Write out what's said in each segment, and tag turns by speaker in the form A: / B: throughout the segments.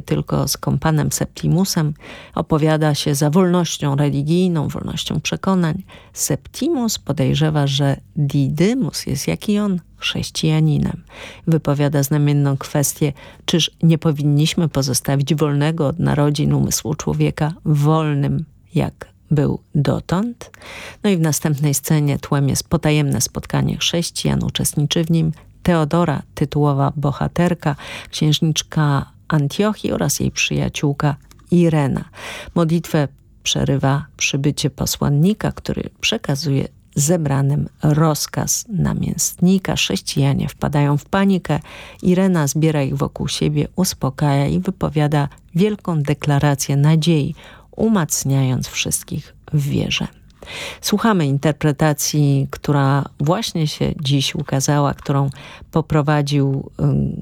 A: tylko z kompanem Septimusem, opowiada się za wolnością religijną, wolnością przekonań. Septimus podejrzewa, że Didymus jest jak i on chrześcijaninem. Wypowiada znamienną kwestię, czyż nie powinniśmy pozostawić wolnego od narodzin umysłu człowieka wolnym jak był dotąd. No i w następnej scenie tłem jest potajemne spotkanie chrześcijan, uczestniczy w nim Teodora, tytułowa bohaterka, księżniczka Antiochii oraz jej przyjaciółka Irena. Modlitwę przerywa przybycie posłannika, który przekazuje zebranym rozkaz namiestnika. Chrześcijanie wpadają w panikę. Irena zbiera ich wokół siebie, uspokaja i wypowiada wielką deklarację nadziei, umacniając wszystkich w wierze. Słuchamy interpretacji, która właśnie się dziś ukazała, którą poprowadził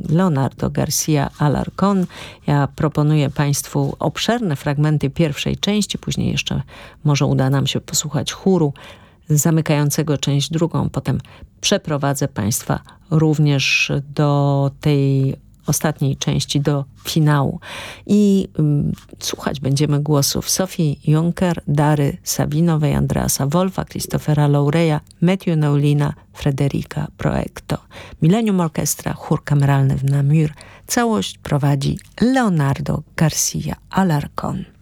A: Leonardo Garcia Alarcon. Ja proponuję Państwu obszerne fragmenty pierwszej części, później jeszcze może uda nam się posłuchać chóru zamykającego część drugą. Potem przeprowadzę Państwa również do tej ostatniej części do finału. I um, słuchać będziemy głosów Sofii Juncker, Dary Sabinowej, Andreasa Wolfa, Christophera Laureya, Matthew Neulina, Frederica Proecto. Millennium Orchestra, chór kameralny w Namur. Całość prowadzi Leonardo Garcia Alarcon.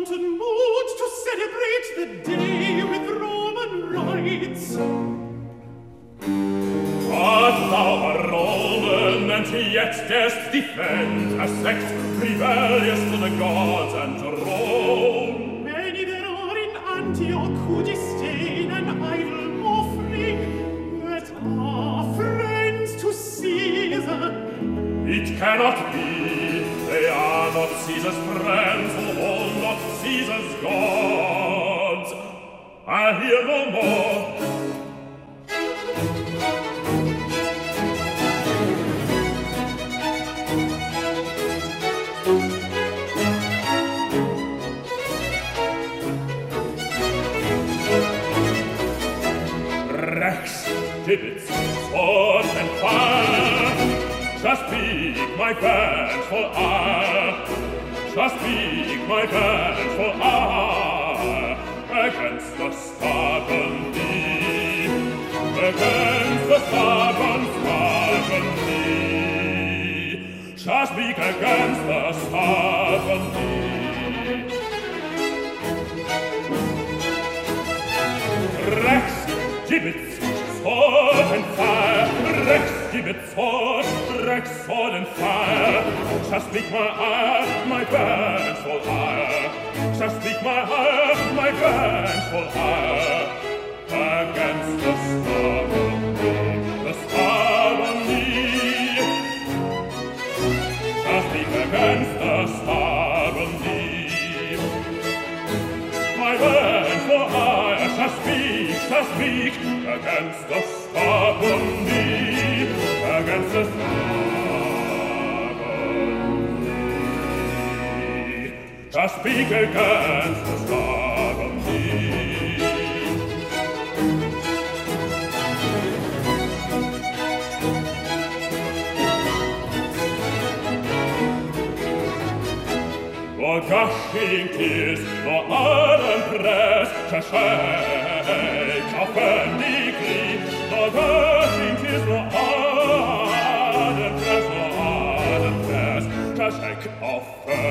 B: wanton mood to celebrate the day with Roman rites.
C: Art thou a Roman, and yet darest defend a sect rebellious to the gods and to Rome.
B: Many there are in Antioch who disdain an idle offering, that are friends to Caesar.
C: It cannot be, they are not Caesar's friends, seasons gone, I hear no more. Rex, Gibbets, Sword and Fire, just speak my friend, for I shall speak my vengeful for against the stubborn thee, against the stubborn, stubborn thee, shall speak against the stubborn thee. Rex, gibbets, sword and fire, Rex, qui me fort Rexollen fire Just speak my heart, my burns for higher Just speak my heart, my burns for higher Against the storm of me, the storm of me Just speak against the storm of me My burns for higher, just speak, just speak Against the storm of me Das Spiegel ganz verschlagen nie. Vor Gasching Kies, vor allem Press, Verschäck auf die Knie, vor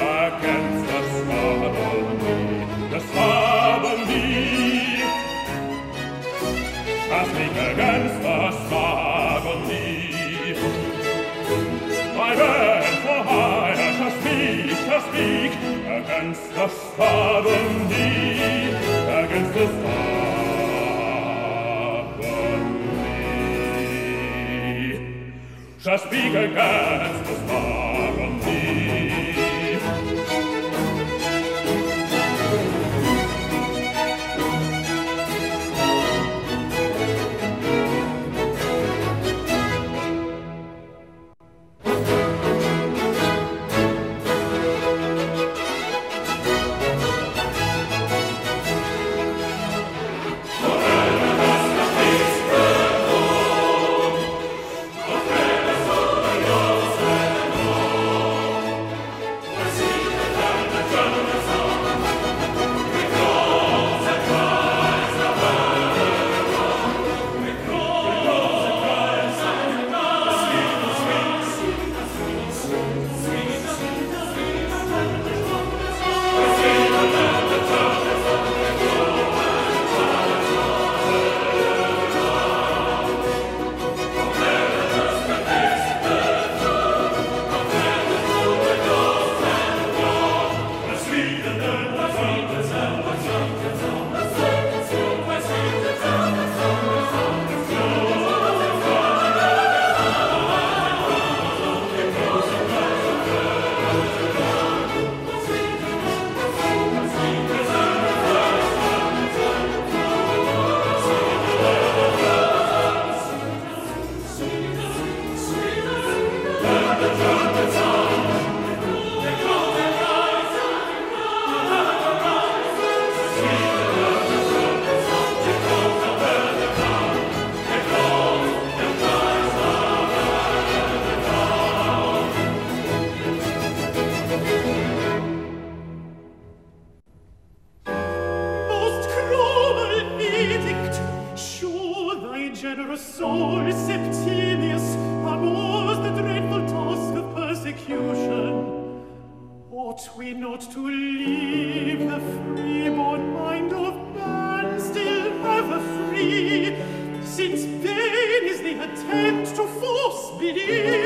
C: erkennst
B: das haben nie, das haben nie. Hast mich ergänzt, das haben nie. Bei Welt vorbei, das Spieg, das Spieg, ergänzt das das haben nie. Das Spiegel ganz das Spirit.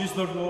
B: is the Lord.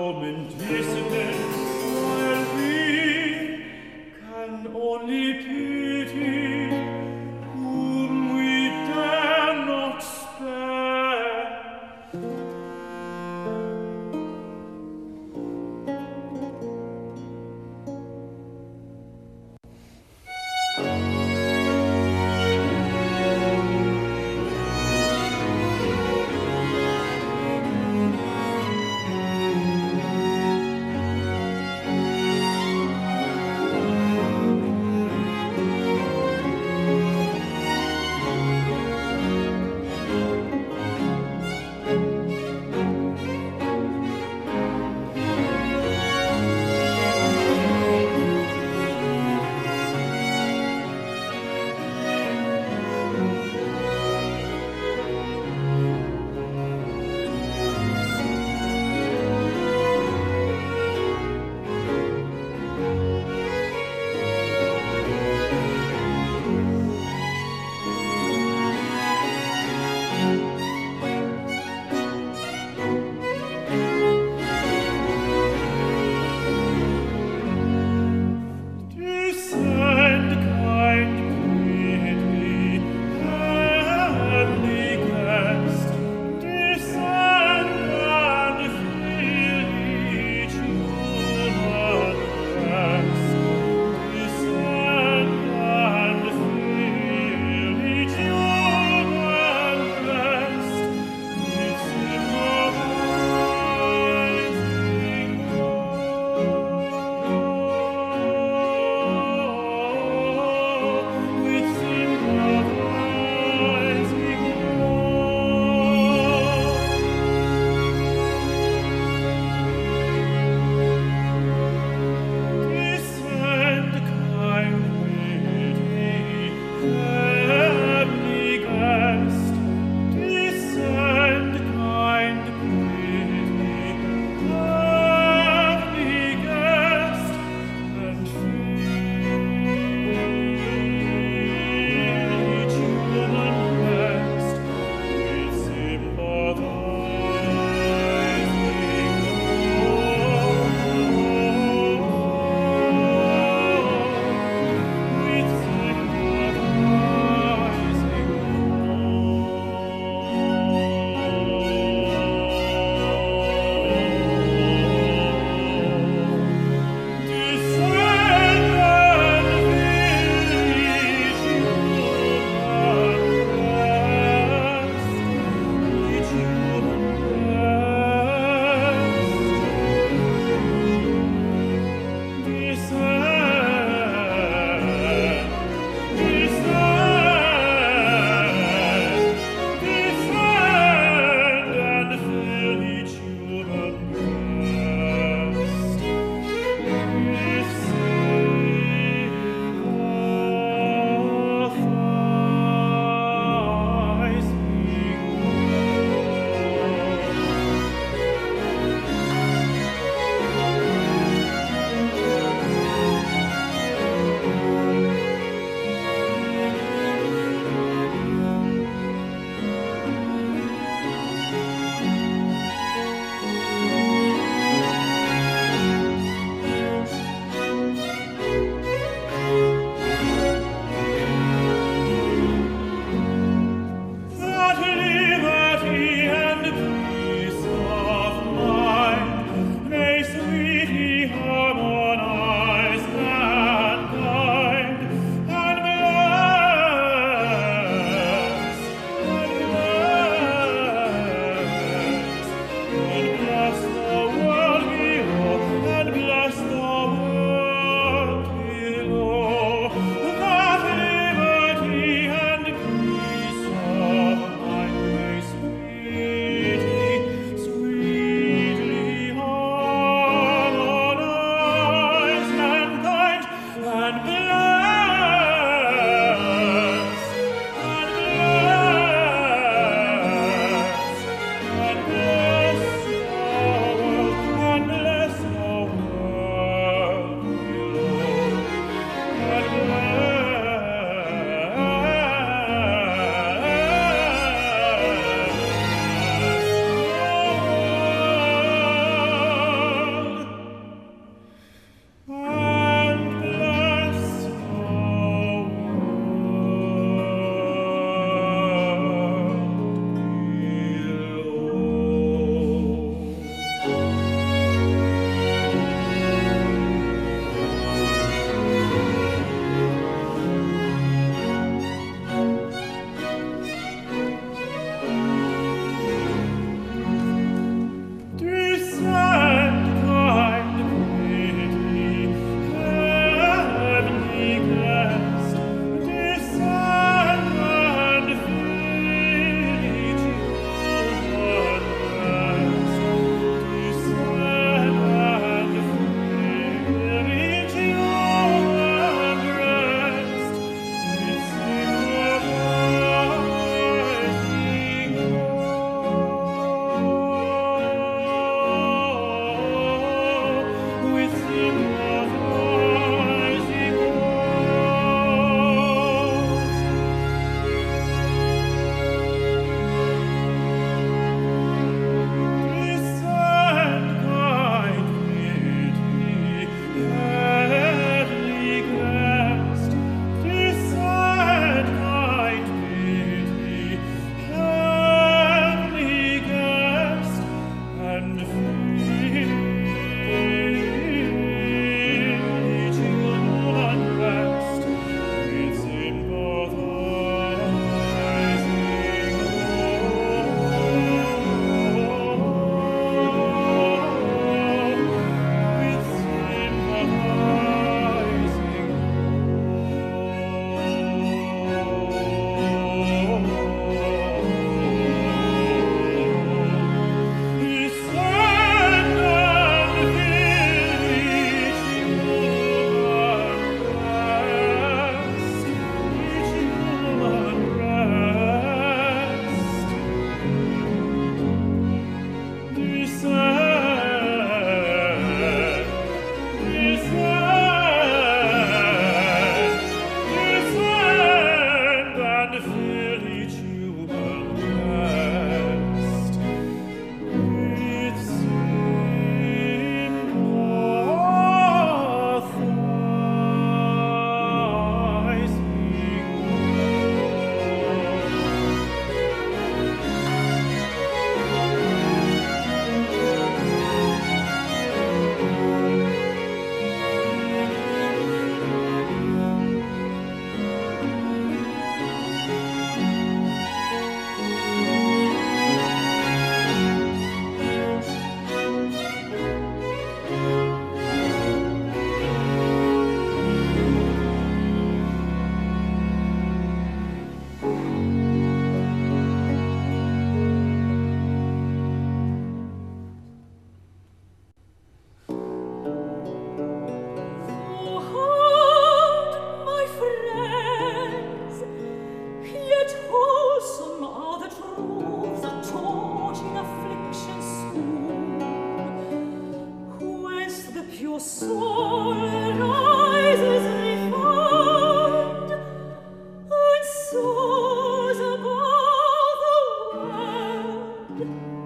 A: Yeah.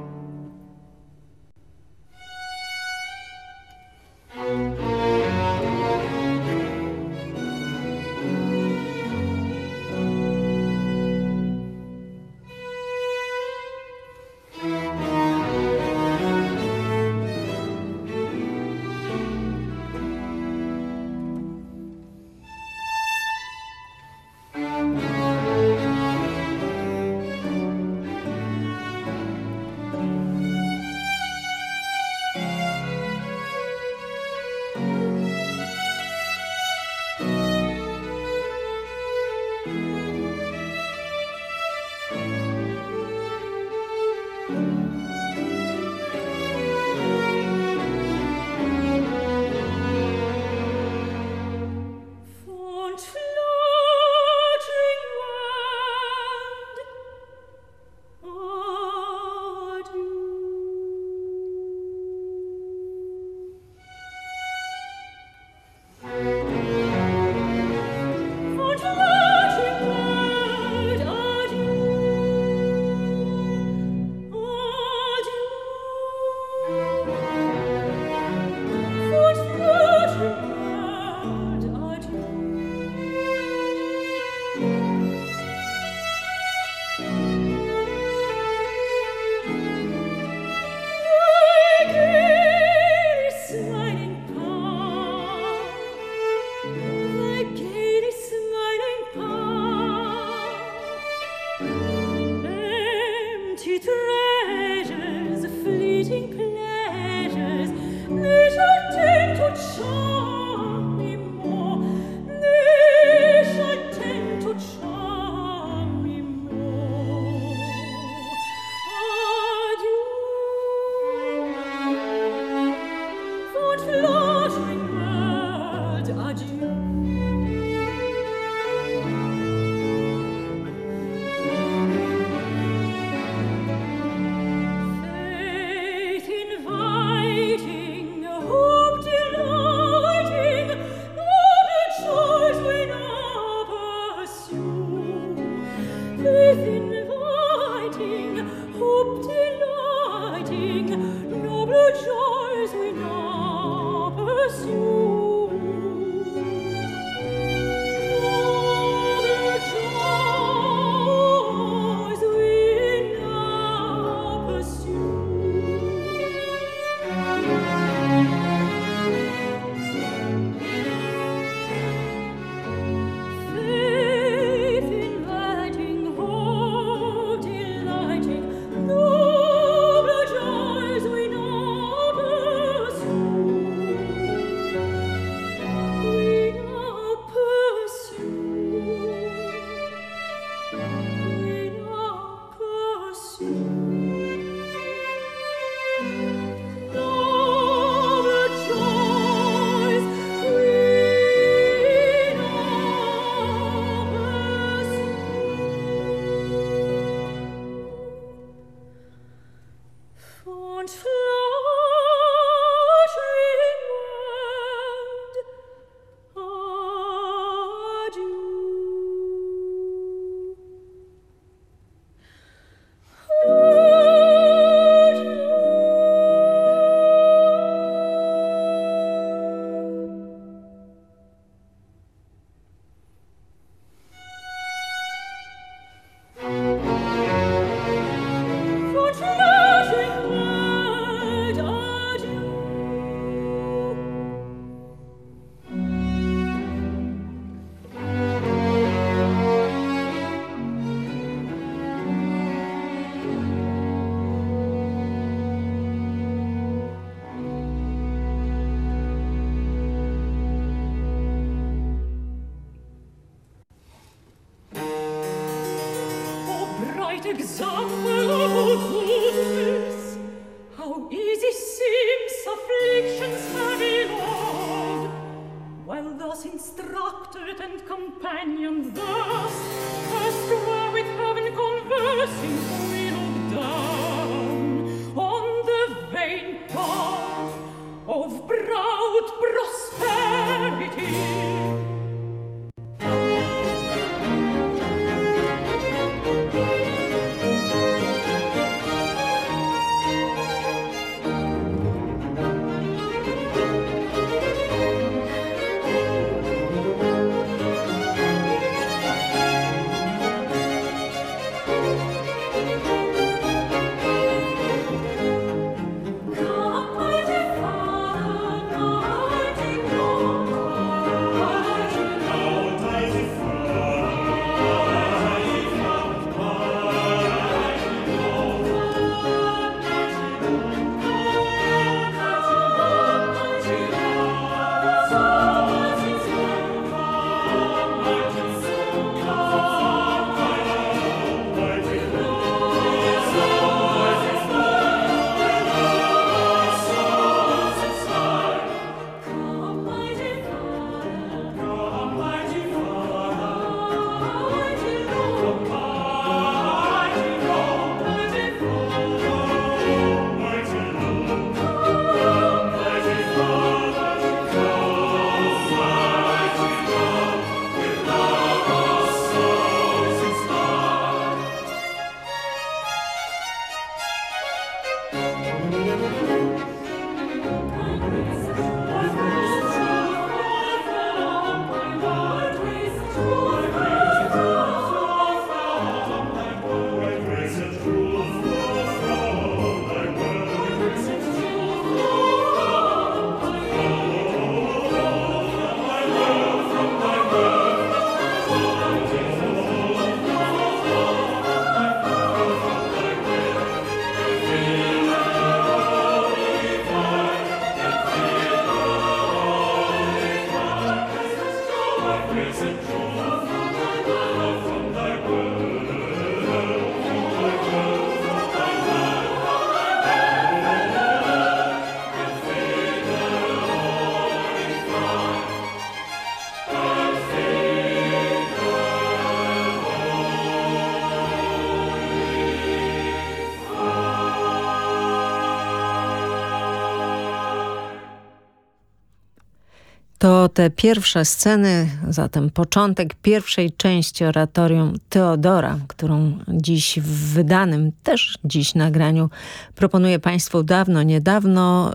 A: Te pierwsze sceny, zatem początek pierwszej części oratorium Teodora, którą dziś w wydanym, też dziś nagraniu proponuję Państwu dawno, niedawno.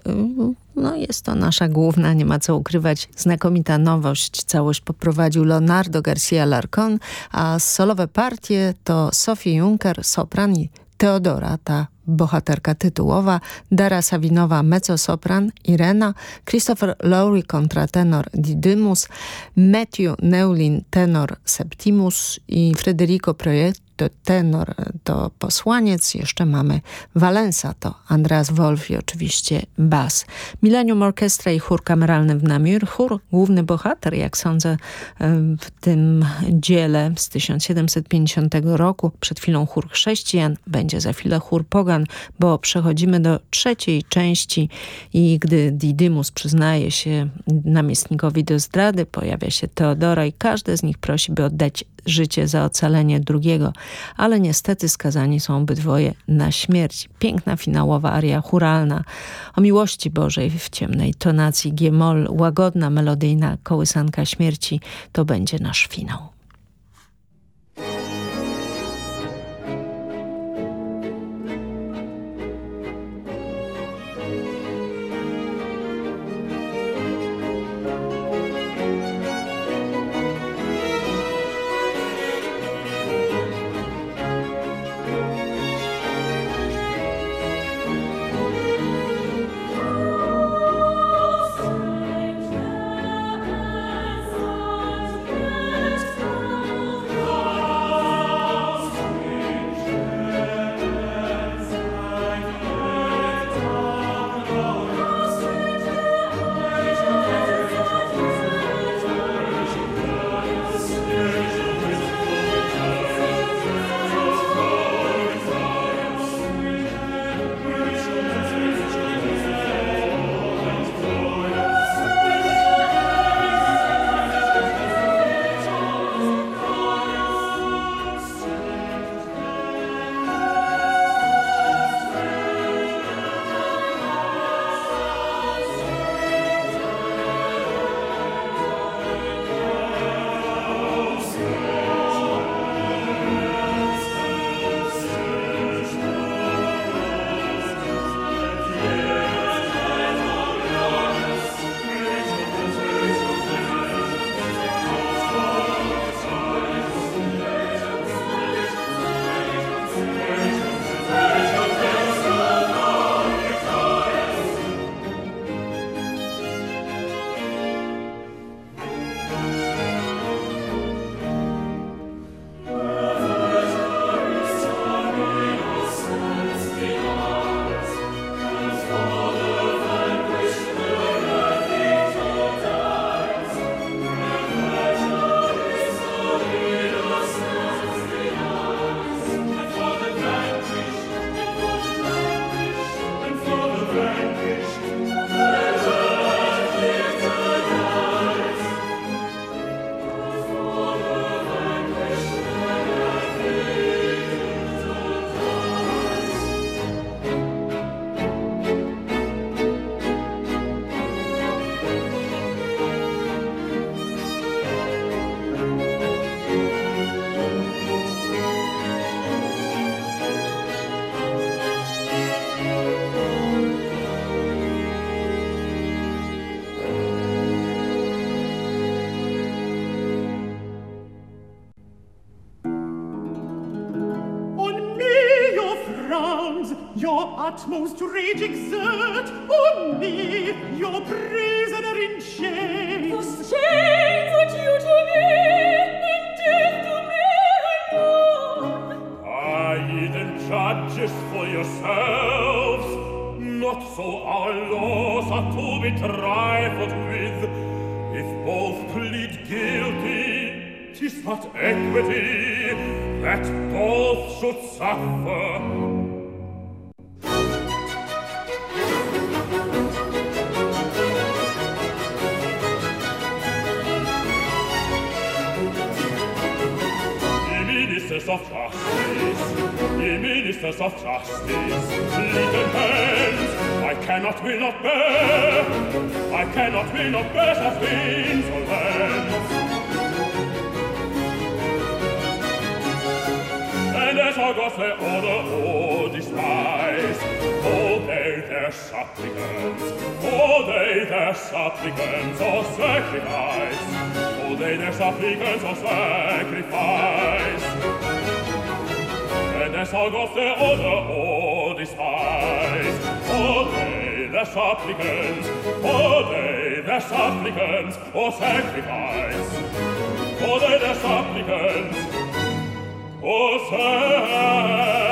A: No jest to nasza główna, nie ma co ukrywać, znakomita nowość. Całość poprowadził Leonardo Garcia Larcon, a solowe partie to Sophie Juncker, sopran Teodora, ta bohaterka tytułowa, Dara Sawinowa mezzosopran, Irena, Christopher Lowry kontratenor Didymus, Matthew Neulin tenor Septimus i Federico Proiet to tenor, to posłaniec. Jeszcze mamy Valensa, to Andreas Wolf i oczywiście bas. Millennium Orchestra i chór kameralny w Namur. Chór, główny bohater, jak sądzę, w tym dziele z 1750 roku. Przed chwilą chór chrześcijan, będzie za chwilę chór pogan, bo przechodzimy do trzeciej części i gdy Didymus przyznaje się namiestnikowi do zdrady, pojawia się Teodora i każdy z nich prosi, by oddać życie za ocalenie drugiego, ale niestety skazani są obydwoje na śmierć. Piękna finałowa aria churalna o miłości Bożej w ciemnej tonacji G-moll, łagodna, melodyjna kołysanka śmierci to będzie nasz finał.
B: utmost rage exert on me, your prisoner in chains.
D: Those chains which you to me, and death to me alone.
C: Aye, then judges for yourselves, not so our laws are to be trifled with. If both plead guilty, tis but equity that both should suffer. ways of justice. Little hands, I cannot will not bear. I cannot will not bear such insolence. And as I got their order or despise, all they their supplicants, all they their supplicants or sacrifice, all they their supplicants or sacrifice. Herr, der Sorg auf der Oder, o des Heils. O Dei der Schabligens, o Dei der Schabligens, o Sacrifice. O Dei der Schabligens, o Sacrifice.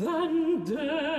B: than death.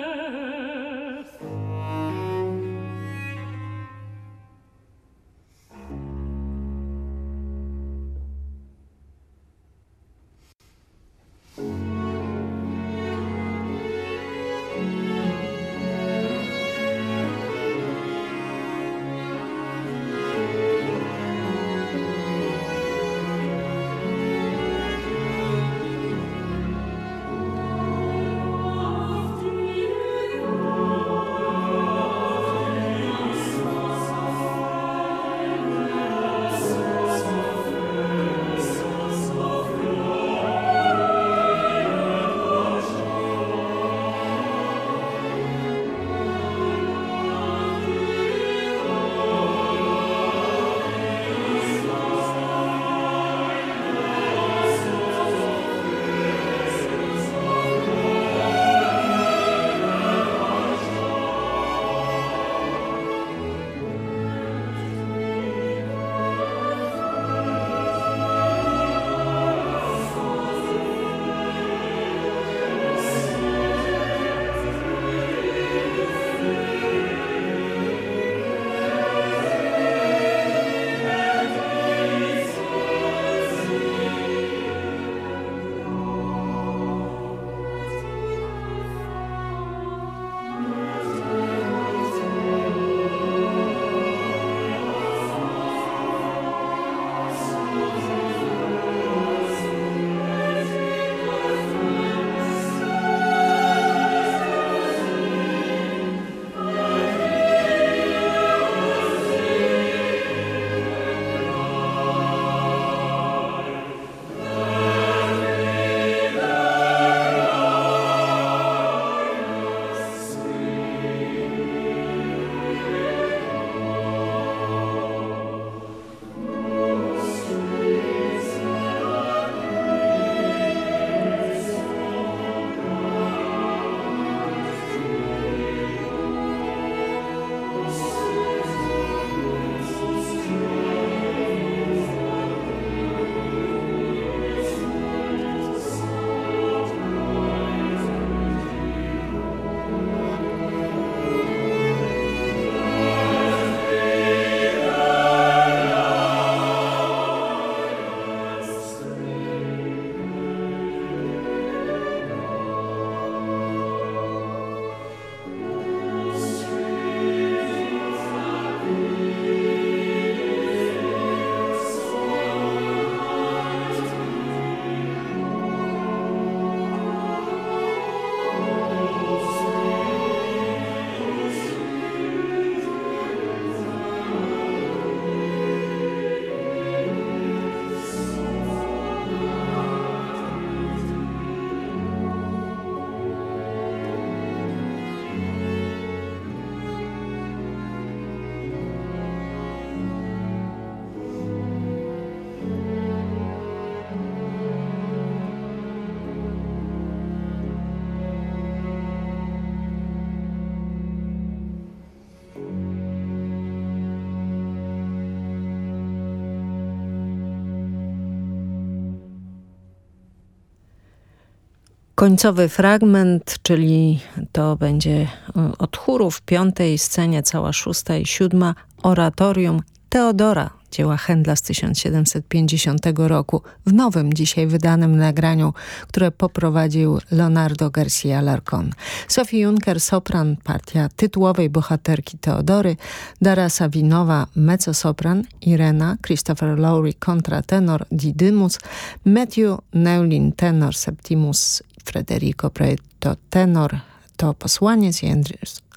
A: Końcowy fragment, czyli to będzie e, od chóru w piątej scenie, cała szósta i siódma, oratorium Teodora, dzieła Händla z 1750 roku, w nowym dzisiaj wydanym nagraniu, które poprowadził Leonardo Garcia Larcon. Sophie Juncker, sopran, partia tytułowej bohaterki Teodory, Dara Sawinowa, mezzosopran, Irena, Christopher Lowry, kontratenor, Didymus, Matthew Neulin, tenor, Septimus, Federico Preto, tenor, to posłaniec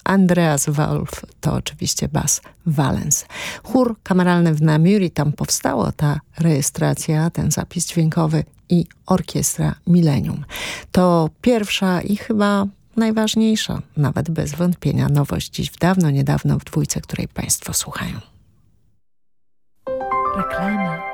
A: Andreas Wolf to oczywiście bas Valens. Chór kameralny w Namuri, tam powstało ta rejestracja, ten zapis dźwiękowy i orkiestra Millennium. To pierwsza i chyba najważniejsza, nawet bez wątpienia, nowość dziś w dawno, niedawno w dwójce, której Państwo słuchają.
E: Reklama.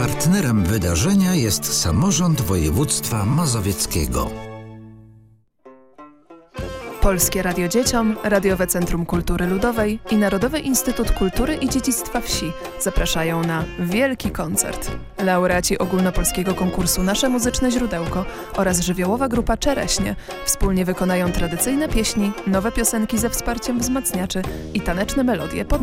F: Partnerem wydarzenia jest samorząd województwa mazowieckiego.
G: Polskie Radio Dzieciom, Radiowe Centrum Kultury Ludowej i Narodowy Instytut Kultury i Dziedzictwa Wsi zapraszają na wielki koncert. Laureaci ogólnopolskiego konkursu Nasze Muzyczne Źródełko oraz żywiołowa grupa Czereśnie wspólnie wykonają tradycyjne pieśni, nowe piosenki ze wsparciem wzmacniaczy i taneczne melodie pod